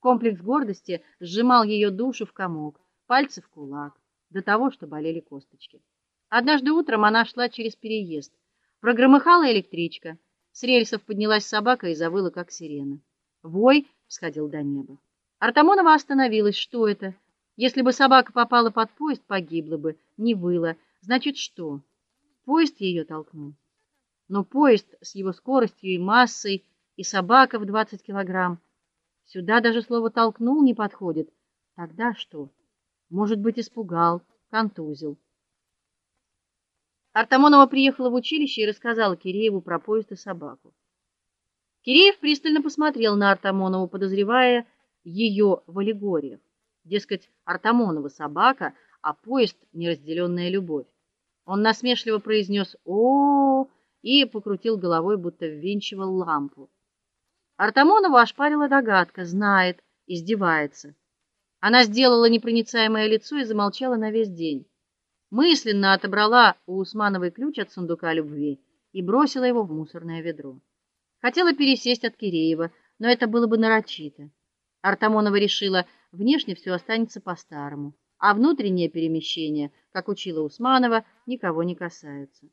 Комплекс гордости сжимал ее душу в комок, пальцы в кулак, до того, что болели косточки. Однажды утром она шла через переезд. Прогромыхала электричка. С рельсов поднялась собака и завыла как сирена. Вой всходил до неба. Артамонова остановилась. Что это? Если бы собака попала под поезд, погибла бы, не выла. Значит, что? Поезд ее толкнул. Но поезд с его скоростью и массой, и собака в 20 килограмм. Сюда даже слово толкнул не подходит. Тогда что? Может быть, испугал, контузил. Артамонова приехала в училище и рассказала Кирееву про поезд и собаку. Киреев пристально посмотрел на Артамонову, подозревая ее в аллегориях. Дескать, Артамонова собака, а поезд неразделенная любовь. Он насмешливо произнес «О!», -о, -о и покрутил головой, будто ввинчивал лампу. Артамонова ошпарила догадка, знает, издевается. Она сделала непроницаемое лицо и замолчала на весь день. Мысленно отобрала у Усмановой ключ от сундука любви и бросила его в мусорное ведро. Хотела пересесть от Киреева, но это было бы нарочито. Артамонова решила, внешне все останется по-старому, а внутреннее перемещение, как учила Усманова, никого не касается.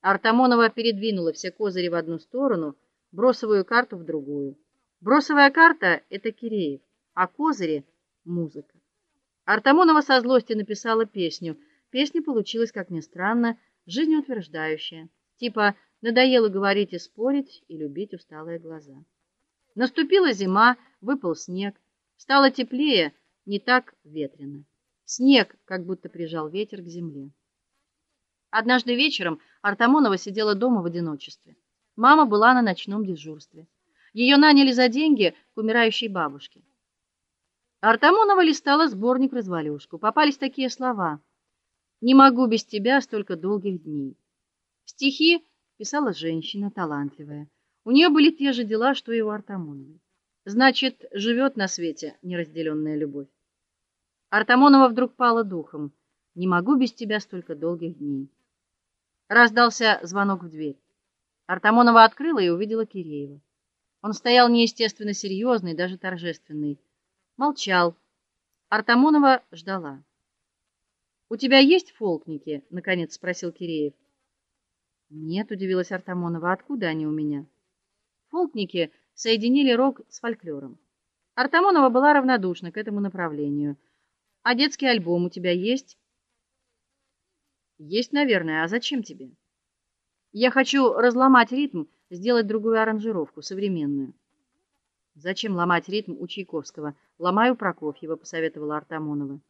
Артамонова передвинула все козыри в одну сторону, бросовую карту в другую. Бросовая карта это Киреев, а козыри музыка. Артамонова со злости написала песню. Песня получилась, как ни странно, жизнеутверждающая. Типа надоело говорить и спорить, и любить усталые глаза. Наступила зима, выпал снег, стало теплее, не так ветрено. Снег как будто прижал ветер к земле. Однажды вечером Артамонова сидела дома в одиночестве. Мама была на ночном дежурстве. Ее наняли за деньги к умирающей бабушке. Артамонова листала сборник развалюшку. Попались такие слова: "Не могу без тебя столько долгих дней". Стихи писала женщина талантливая. У нее были те же дела, что и у Артамоновой. Значит, живет на свете неразделенная любовь. Артамонова вдруг пала духом. Не могу без тебя столько долгих дней. Раздался звонок в дверь. Артамонова открыла и увидела Киреева. Он стоял неестественно серьезный, даже торжественный. Молчал. Артамонова ждала. У тебя есть фолкники? наконец спросил Киреев. Нет, удивилась Артамонова. Откуда они у меня? Фолкники соединили рок с фольклором. Артамонова была равнодушна к этому направлению. А детский альбом у тебя есть? Есть, наверное. А зачем тебе? Я хочу разломать ритм, сделать другую аранжировку, современную. Зачем ломать ритм у Чайковского? Ломаю Прокофьева, посоветовала Артамонова.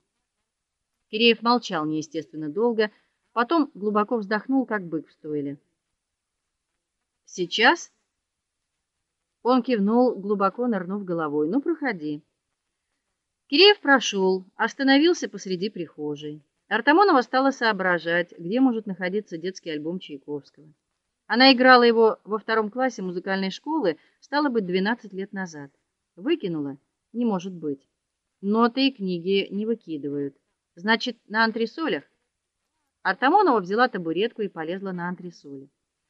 Киреев молчал неестественно долго, потом глубоко вздохнул, как бык в стойле. Сейчас он кивнул, глубоко нырнув головой. Ну, проходи. Киреев прошел, остановился посреди прихожей. Артамонова стала соображать, где может находиться детский альбом Чайковского. Она играла его во втором классе музыкальной школы, стало быть, 12 лет назад. Выкинула? Не может быть. Ноты и книги не выкидывают. Значит, на антресолях. Артамонова взяла табуретку и полезла на антресоли.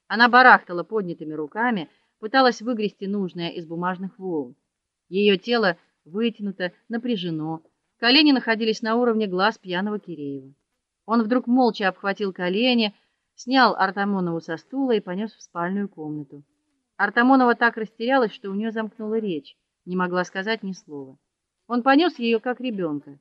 Она барахтала поднятыми руками, пыталась выгрести нужное из бумажных волн. Ее тело вытянуто, напряжено, колени находились на уровне глаз пьяного Киреева. Он вдруг молча обхватил колени, снял Артамонову со стула и понес в спальную комнату. Артамонова так растерялась, что у нее замкнула речь, не могла сказать ни слова. Он понес ее как ребенка.